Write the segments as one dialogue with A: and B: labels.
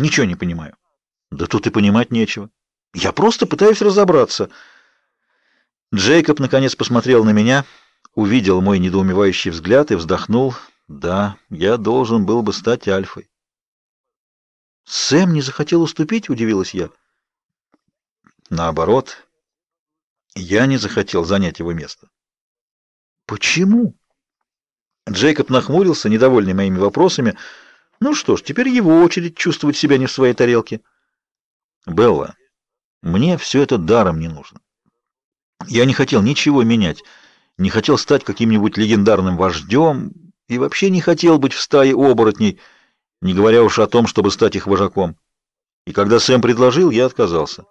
A: Ничего не понимаю. Да тут и понимать нечего. Я просто пытаюсь разобраться. Джейкоб наконец посмотрел на меня, увидел мой недоумевающий взгляд и вздохнул. Да, я должен был бы стать альфой. Сэм не захотел уступить, удивилась я. Наоборот, я не захотел занять его место. Почему? Джейкоб нахмурился, недовольный моими вопросами. Ну что ж, теперь его очередь чувствовать себя не в своей тарелке. Белла, мне все это даром не нужно. Я не хотел ничего менять, не хотел стать каким-нибудь легендарным вождем и вообще не хотел быть в стае оборотней, не говоря уж о том, чтобы стать их вожаком. И когда Сэм предложил, я отказался.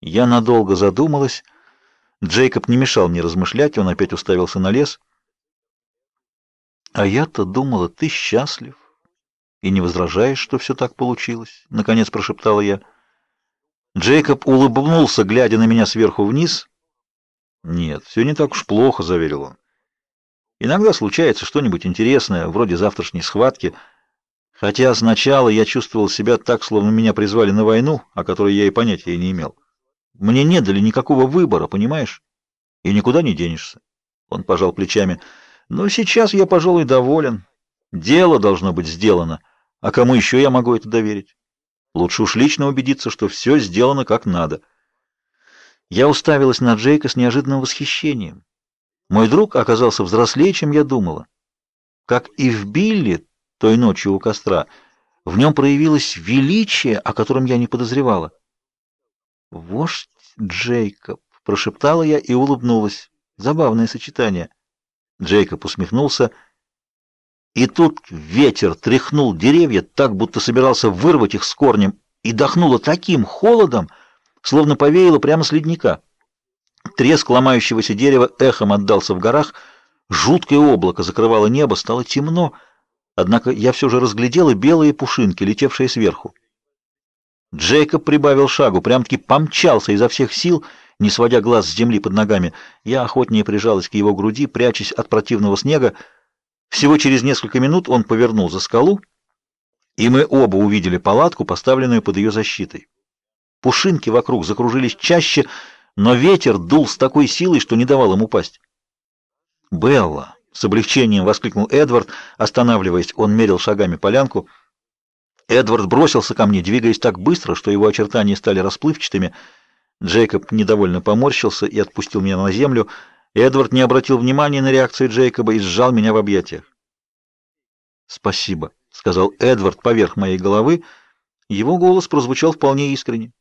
A: Я надолго задумалась. Джейкоб не мешал мне размышлять, он опять уставился на лес. А я-то думала, ты счастлив и не возражаешь, что все так получилось, наконец прошептала я. Джейкоб улыбнулся, глядя на меня сверху вниз. Нет, все не так уж плохо, заверил он. Иногда случается что-нибудь интересное, вроде завтрашней схватки, хотя сначала я чувствовал себя так, словно меня призвали на войну, о которой я и понятия не имел. Мне не дали никакого выбора, понимаешь? И никуда не денешься. Он пожал плечами. Но сейчас я, пожалуй, доволен. Дело должно быть сделано. А кому еще я могу это доверить? Лучше уж лично убедиться, что все сделано как надо. Я уставилась на Джейка с неожиданным восхищением. Мой друг оказался взрослее, чем я думала. Как и в Билли той ночью у костра, в нем проявилось величие, о котором я не подозревала. «Вождь Джейкоб», — прошептала я и улыбнулась. Забавное сочетание. Джейкоб усмехнулся. И тут ветер тряхнул деревья так, будто собирался вырвать их с корнем, и дохнуло таким холодом, словно повеяло прямо с ледника. Треск ломающегося дерева эхом отдался в горах, жуткое облако закрывало небо, стало темно, однако я все же разглядела белые пушинки, летевшие сверху. Джейкоб прибавил шагу, прям-таки помчался изо всех сил, не сводя глаз с земли под ногами. Я охотнее прижалась к его груди, прячась от противного снега. Всего через несколько минут он повернул за скалу, и мы оба увидели палатку, поставленную под ее защитой. Пушинки вокруг закружились чаще, но ветер дул с такой силой, что не давал им упасть. «Белла!» — с облегчением воскликнул Эдвард, останавливаясь. Он мерил шагами полянку. Эдвард бросился ко мне, двигаясь так быстро, что его очертания стали расплывчатыми. Джейкоб недовольно поморщился и отпустил меня на землю. Эдвард не обратил внимания на реакцию Джейкоба и сжал меня в объятиях. «Спасибо», — сказал Эдвард поверх моей головы. Его голос прозвучал вполне искренне.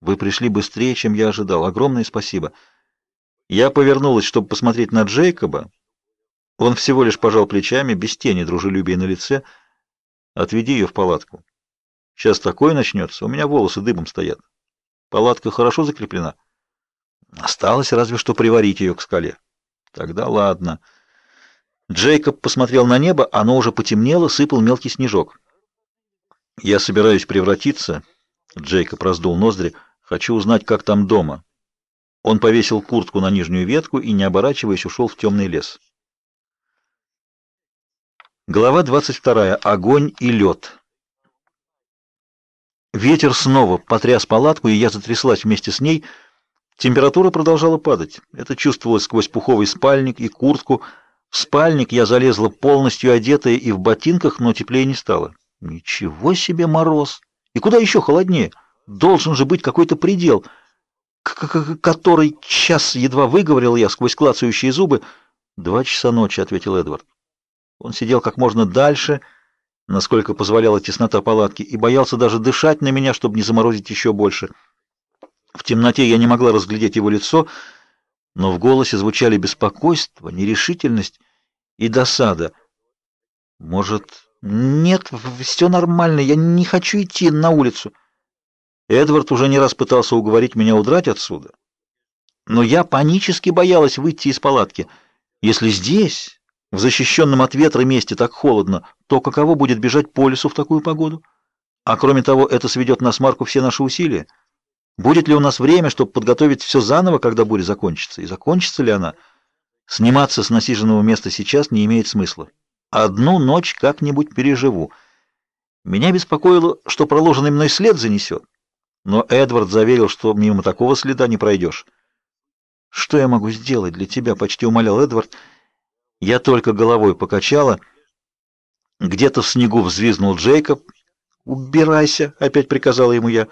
A: Вы пришли быстрее, чем я ожидал. Огромное спасибо. Я повернулась, чтобы посмотреть на Джейкоба. Он всего лишь пожал плечами, без тени дружелюбия на лице. Отведи ее в палатку. Сейчас такое начнется, у меня волосы дыбом стоят. Палатка хорошо закреплена. Осталось разве что приварить ее к скале. Тогда ладно. Джейкоб посмотрел на небо, оно уже потемнело, сыпал мелкий снежок. Я собираюсь превратиться, Джейкоб раздул ноздри, Хочу узнать, как там дома. Он повесил куртку на нижнюю ветку и, не оборачиваясь, ушел в темный лес. Глава 22. Огонь и лед. Ветер снова потряс палатку, и я затряслась вместе с ней. Температура продолжала падать. Это чувствовалось сквозь пуховый спальник и куртку. В спальник я залезла полностью одетая и в ботинках, но теплее не стало. Ничего себе мороз! И куда еще холоднее? Должен же быть какой-то предел, который час едва выговорил я сквозь клацающие зубы. Два часа ночи, ответил Эдвард. Он сидел как можно дальше, насколько позволяла теснота палатки, и боялся даже дышать на меня, чтобы не заморозить еще больше. В темноте я не могла разглядеть его лицо, но в голосе звучали беспокойство, нерешительность и досада. Может, нет, все нормально, я не хочу идти на улицу. Эдвард уже не раз пытался уговорить меня удрать отсюда. Но я панически боялась выйти из палатки. Если здесь, в защищенном от ветра месте, так холодно, то каково будет бежать по лесу в такую погоду? А кроме того, это сведет на смарку все наши усилия. Будет ли у нас время, чтобы подготовить все заново, когда буря закончится? И закончится ли она? Сниматься с насиженного места сейчас не имеет смысла. Одну ночь как-нибудь переживу. Меня беспокоило, что проложенный мной след занесет, но Эдвард заверил, что мимо такого следа не пройдешь. «Что я могу сделать для тебя?» — почти умолял Эдвард. Я только головой покачала. Где-то в снегу взвизгнул Джейкоб. «Убирайся!» — опять приказала ему я.